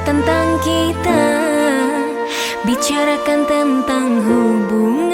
Tentang kita. Bicarakan tentang hubungan.